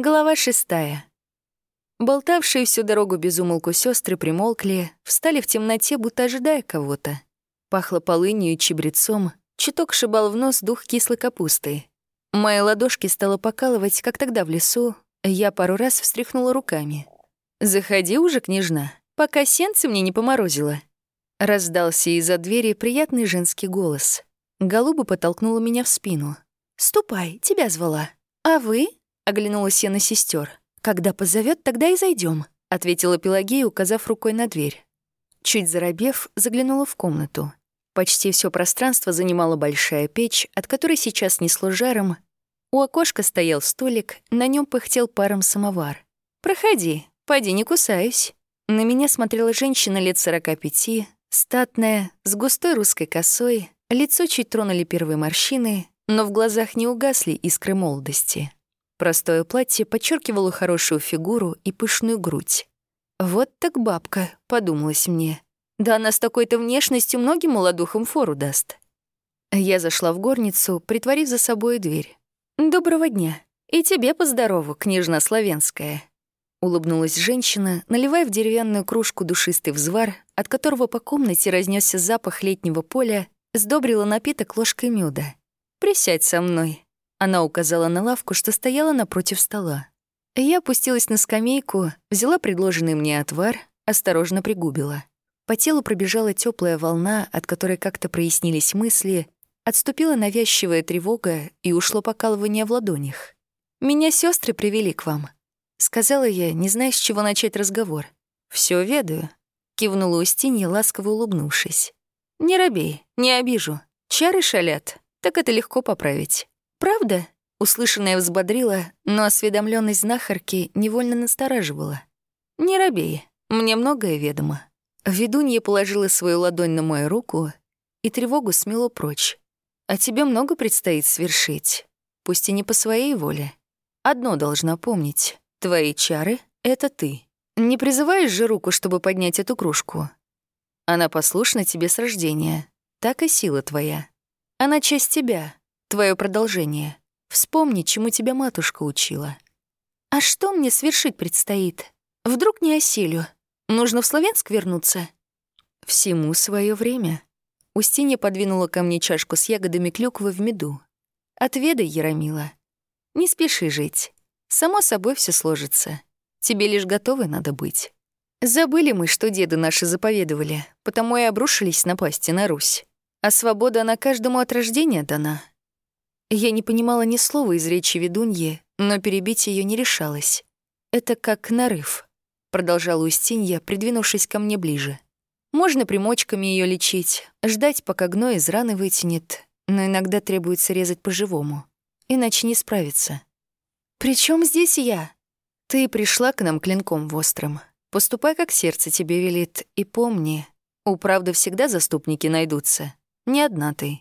Глава шестая. Болтавшие всю дорогу без умолку сестры примолкли, встали в темноте, будто ожидая кого-то. Пахло полынью и чебрецом, чуток шибал в нос дух кислой капусты. Мои ладошки стало покалывать, как тогда в лесу. Я пару раз встряхнула руками. «Заходи уже, княжна, пока сенце мне не поморозило». Раздался из-за двери приятный женский голос. Голуба потолкнула меня в спину. «Ступай, тебя звала. А вы?» — оглянулась я на сестер. «Когда позовет, тогда и зайдем, ответила Пелагея, указав рукой на дверь. Чуть заробев, заглянула в комнату. Почти все пространство занимала большая печь, от которой сейчас несло жаром. У окошка стоял столик, на нем пыхтел паром самовар. «Проходи, поди, не кусаюсь». На меня смотрела женщина лет сорока пяти, статная, с густой русской косой, лицо чуть тронули первые морщины, но в глазах не угасли искры молодости. Простое платье подчеркивало хорошую фигуру и пышную грудь. «Вот так бабка», — подумалось мне. «Да она с такой-то внешностью многим молодухам фору даст». Я зашла в горницу, притворив за собой дверь. «Доброго дня. И тебе поздорову, княжна Славенская». Улыбнулась женщина, наливая в деревянную кружку душистый взвар, от которого по комнате разнесся запах летнего поля, сдобрила напиток ложкой меда. «Присядь со мной». Она указала на лавку, что стояла напротив стола. Я опустилась на скамейку, взяла предложенный мне отвар, осторожно пригубила. По телу пробежала теплая волна, от которой как-то прояснились мысли, отступила навязчивая тревога и ушло покалывание в ладонях. «Меня сестры привели к вам», — сказала я, не зная, с чего начать разговор. Все ведаю», — кивнула Устинья, ласково улыбнувшись. «Не робей, не обижу. Чары шалят, так это легко поправить. Правда?» Услышанное взбодрило, но осведомленность знахарки невольно настораживала. «Не робей, мне многое ведомо». Ведунья положила свою ладонь на мою руку, и тревогу смело прочь. «А тебе много предстоит свершить, пусть и не по своей воле. Одно должна помнить — твои чары — это ты. Не призываешь же руку, чтобы поднять эту кружку? Она послушна тебе с рождения, так и сила твоя. Она часть тебя, твое продолжение. Вспомни, чему тебя матушка учила. А что мне свершить предстоит? Вдруг не осилю? Нужно в Словенск вернуться? Всему свое время. Устинья подвинула ко мне чашку с ягодами клюквы в меду. Отведай, Яромила. Не спеши жить. Само собой все сложится. Тебе лишь готовой надо быть. Забыли мы, что деды наши заповедовали, потому и обрушились напасти на Русь. А свобода она каждому от рождения дана. Я не понимала ни слова из речи ведуньи, но перебить ее не решалась. «Это как нарыв», — продолжала Устинья, придвинувшись ко мне ближе. «Можно примочками ее лечить, ждать, пока гной из раны вытянет, но иногда требуется резать по-живому, иначе не справиться». «При чем здесь я?» «Ты пришла к нам клинком в остром. Поступай, как сердце тебе велит, и помни, у правды всегда заступники найдутся. Не одна ты».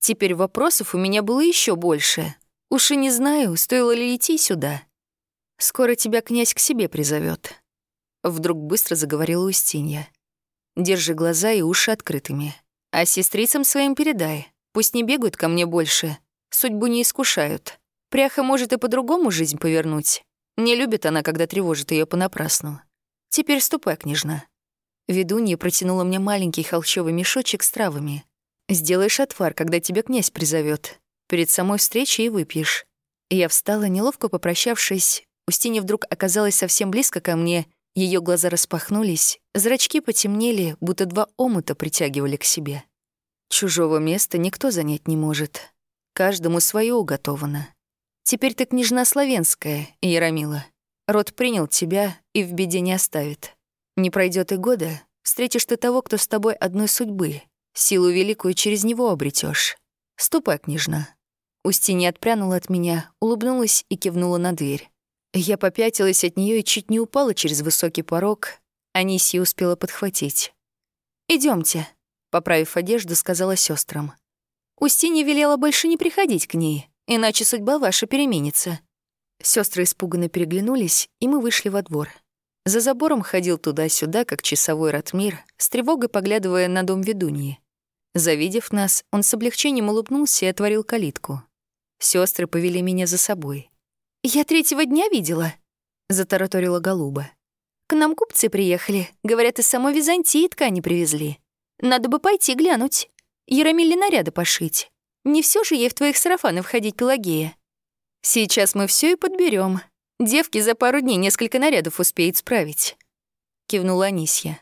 Теперь вопросов у меня было еще больше. Уж и не знаю, стоило ли идти сюда. Скоро тебя князь к себе призовет. Вдруг быстро заговорила Устинья. Держи глаза и уши открытыми. А сестрицам своим передай. Пусть не бегают ко мне больше. Судьбу не искушают. Пряха может и по-другому жизнь повернуть. Не любит она, когда тревожит ее понапрасну. Теперь ступай, княжна. Ведунья протянула мне маленький холщовый мешочек с травами. Сделаешь отвар, когда тебя князь призовет. Перед самой встречей и выпьешь. Я встала, неловко попрощавшись. Устинья вдруг оказалась совсем близко ко мне. Ее глаза распахнулись, зрачки потемнели, будто два омута притягивали к себе. Чужого места никто занять не может. Каждому свое уготовано. Теперь ты княжна славянская, Яромила. Род принял тебя и в беде не оставит. Не пройдет и года, встретишь ты того, кто с тобой одной судьбы, Силу великую через него обретешь. Ступай, княжна». Устинья отпрянула от меня, улыбнулась и кивнула на дверь. Я попятилась от нее и чуть не упала через высокий порог. Анисия успела подхватить. Идемте, поправив одежду, сказала сестрам. Устинья велела больше не приходить к ней, иначе судьба ваша переменится. Сестры испуганно переглянулись, и мы вышли во двор. За забором ходил туда-сюда, как часовой Ратмир, с тревогой поглядывая на дом ведуньи. Завидев нас, он с облегчением улыбнулся и отворил калитку. Сестры повели меня за собой. «Я третьего дня видела», — затараторила Голуба. «К нам купцы приехали. Говорят, из самой Византии ткани привезли. Надо бы пойти глянуть. Ярамиле наряды пошить. Не все же ей в твоих сарафаны входить, Пелагея. Сейчас мы все и подберем. Девки за пару дней несколько нарядов успеют справить», — кивнула Анисья.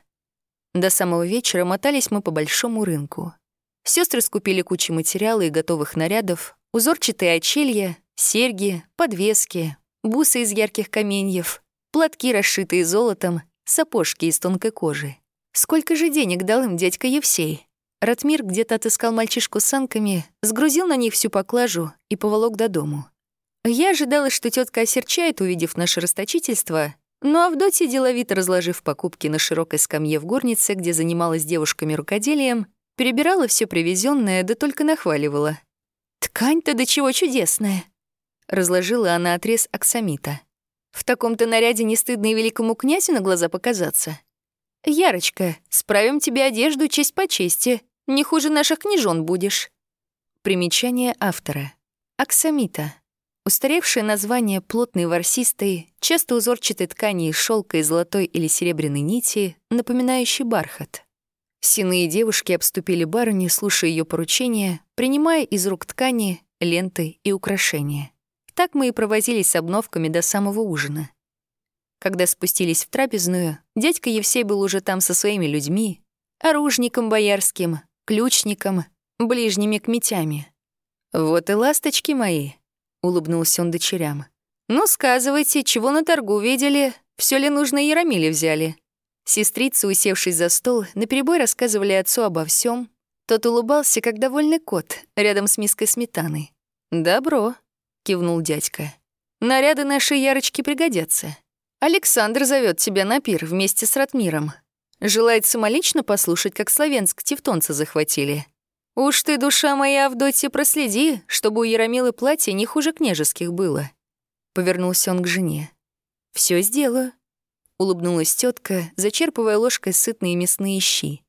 До самого вечера мотались мы по большому рынку. Сестры скупили кучу материала и готовых нарядов, узорчатые очелья, серьги, подвески, бусы из ярких каменьев, платки, расшитые золотом, сапожки из тонкой кожи. Сколько же денег дал им дядька Евсей? Ратмир где-то отыскал мальчишку с санками, сгрузил на них всю поклажу и поволок до дому. Я ожидала, что тетка осерчает, увидев наше расточительство, но Авдотья, деловито разложив покупки на широкой скамье в горнице, где занималась девушками рукоделием, перебирала все привезенное, да только нахваливала. «Ткань-то до чего чудесная!» Разложила она отрез аксамита. «В таком-то наряде не стыдно и великому князю на глаза показаться. Ярочка, справим тебе одежду честь по чести, не хуже наших княжон будешь». Примечание автора. Аксамита. Устаревшее название плотной ворсистой, часто узорчатой ткани из шелка и золотой или серебряной нити, напоминающей бархат. Синые девушки обступили барыню, слушая ее поручения, принимая из рук ткани, ленты и украшения. Так мы и провозились с обновками до самого ужина. Когда спустились в трапезную, дядька Евсей был уже там со своими людьми, оружником боярским, ключником, ближними к метями. «Вот и ласточки мои», улыбнулся он дочерям. «Ну, сказывайте, чего на торгу видели? Все ли нужно Яромиле взяли?» Сестрицы, усевшись за стол, наперебой рассказывали отцу обо всем. Тот улыбался, как довольный кот, рядом с миской сметаны. «Добро», — кивнул дядька. «Наряды нашей Ярочки пригодятся. Александр зовет тебя на пир вместе с Ратмиром. Желает самолично послушать, как славянск тевтонца захватили. «Уж ты, душа моя, Авдотья, проследи, чтобы у Яромилы платье не хуже княжеских было». Повернулся он к жене. Все сделаю», — улыбнулась тетка, зачерпывая ложкой сытные мясные щи.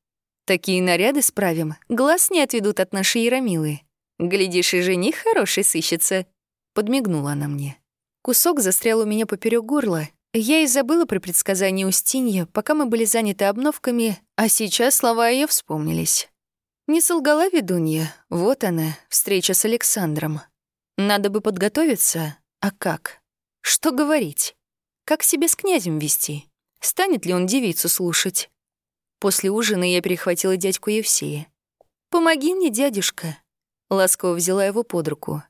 «Такие наряды справим, глаз не отведут от нашей Яромилы. Глядишь, и жених хороший сыщется», — подмигнула она мне. Кусок застрял у меня поперек горла. Я и забыла про предсказание Устинья, пока мы были заняты обновками, а сейчас слова ее вспомнились. Не солгала ведунья. Вот она, встреча с Александром. Надо бы подготовиться. А как? Что говорить? Как себя с князем вести? Станет ли он девицу слушать? После ужина я перехватила дядьку Евсея. «Помоги мне, дядюшка». Ласково взяла его под руку.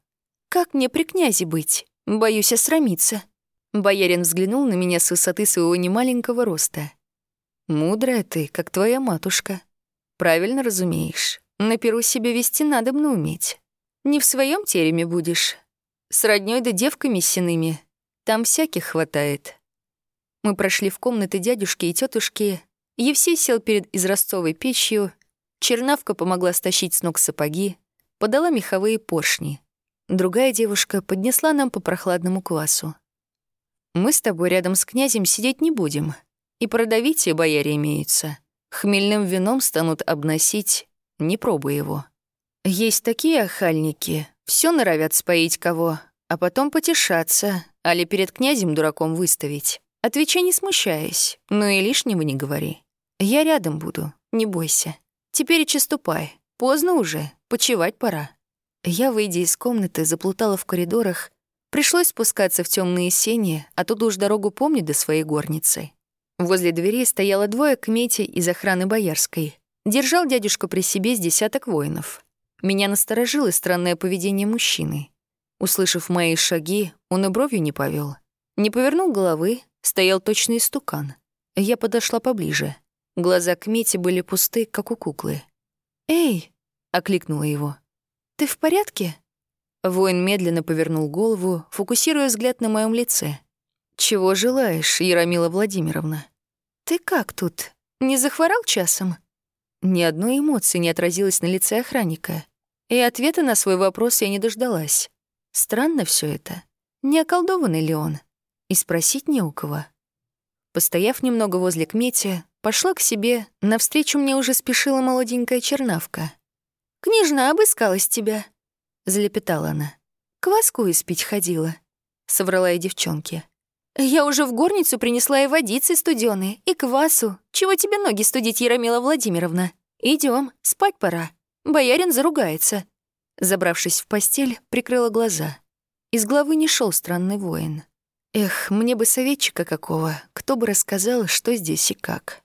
«Как мне при князе быть? Боюсь осрамиться». Боярин взглянул на меня с высоты своего немаленького роста. «Мудрая ты, как твоя матушка», Правильно разумеешь. На перу себя вести надо бы уметь. Не в своем тереме будешь. С роднёй да девками сиными. Там всяких хватает. Мы прошли в комнаты дядюшки и тетушки. Евсей сел перед изразцовой печью. Чернавка помогла стащить с ног сапоги. Подала меховые поршни. Другая девушка поднесла нам по прохладному квасу. «Мы с тобой рядом с князем сидеть не будем. И продавить бояре имеются. Хмельным вином станут обносить, не пробуя его. Есть такие охальники, все норовят споить кого, а потом потешаться, али перед князем дураком выставить. Отвечай, не смущаясь, но и лишнего не говори. Я рядом буду, не бойся. Теперь и ступай, поздно уже, почевать пора. Я, выйдя из комнаты, заплутала в коридорах, пришлось спускаться в темные сени, а тут уж дорогу помню до своей горницы. Возле двери стояло двое кметей из охраны Боярской. Держал дядюшка при себе с десяток воинов. Меня насторожило странное поведение мужчины. Услышав мои шаги, он и бровью не повел. Не повернул головы, стоял точный стукан. Я подошла поближе. Глаза Кмети были пусты, как у куклы. «Эй!» — окликнула его. «Ты в порядке?» Воин медленно повернул голову, фокусируя взгляд на моем лице. «Чего желаешь, Яромила Владимировна?» «Ты как тут? Не захворал часом?» Ни одной эмоции не отразилось на лице охранника. И ответа на свой вопрос я не дождалась. Странно все это. Не околдованный ли он? И спросить не у кого. Постояв немного возле кмети, пошла к себе, навстречу мне уже спешила молоденькая чернавка. «Княжна обыскалась тебя», — залепетала она. «Кваску испить ходила». соврала я девчонке. «Я уже в горницу принесла и водицы студеные, и квасу. Чего тебе ноги студить, Яромила Владимировна? Идем, спать пора. Боярин заругается». Забравшись в постель, прикрыла глаза. Из головы не шел странный воин. Эх, мне бы советчика какого, кто бы рассказал, что здесь и как.